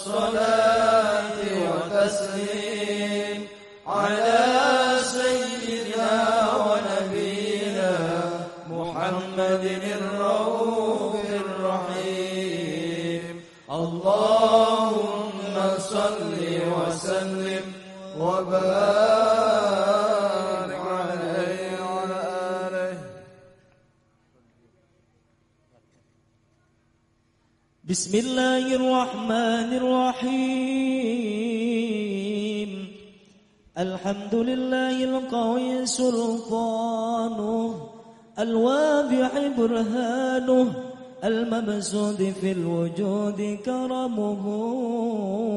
الصلاة وتسليم على بسم الله الرحمن الرحيم. الحمد لله القوي سلطانه الواضح برهانه المبسوط في الوجود كرمه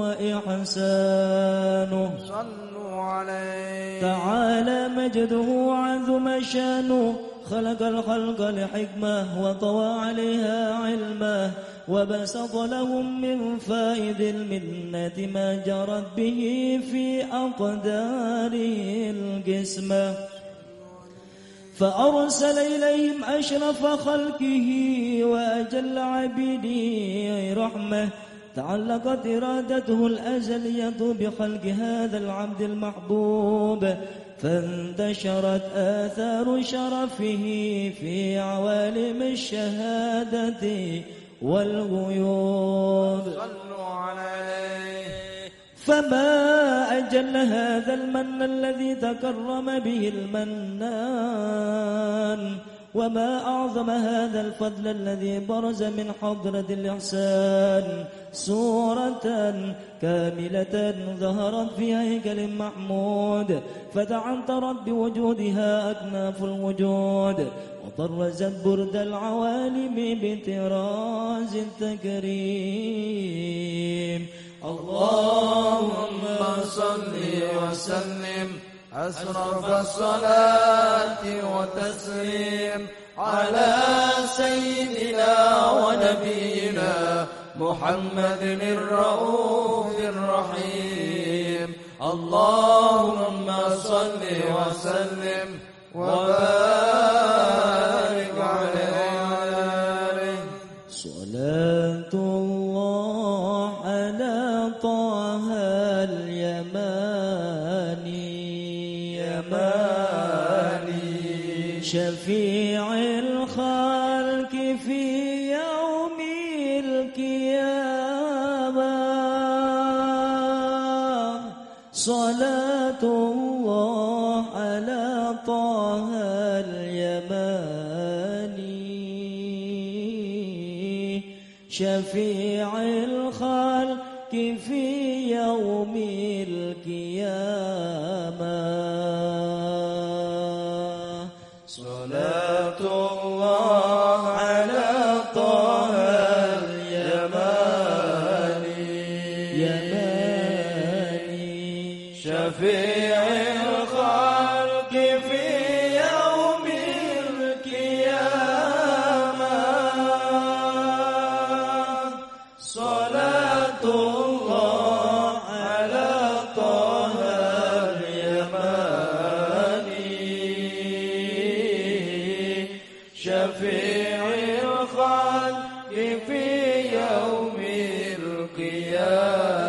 وإحسانه. صلوا عليه. تعالى مجده عظم شأنه خلق الخلق لحكمة وطوى عليها علمه وبسط لهم من فائد المنة ما جرت به في أقداره القسمة فأرسل إليهم أشرف خلقه وأجل عبيده رحمة. تعلقت إرادته الأزلية بخلق هذا العبد المحبوب. فانتشرت آثار شرفه في عوالم الشهادة والغيوب. صلوا عليه. فما أجل هذا المن الذي تكرم به المنان. وما أعظم هذا الفضل الذي برز من حضرة الإحسان سورة كاملة ظهرت في هيكل محمود فتعنترت بوجودها أكناف الوجود وطرزت برد العوالم بطراز التكريم اللهم صل وسلم أشرف الصلاة وتسليم على سيدنا ونبينا محمد الرؤوف الرحيم. اللهم صل وسلم وبارك عليه. صلاة شفيع الخلق في يوم القيامة. صلاة الله على طه اليماني. شفيع الخلق في يوم القيامة. شفيع الخلق في يوم القيامة.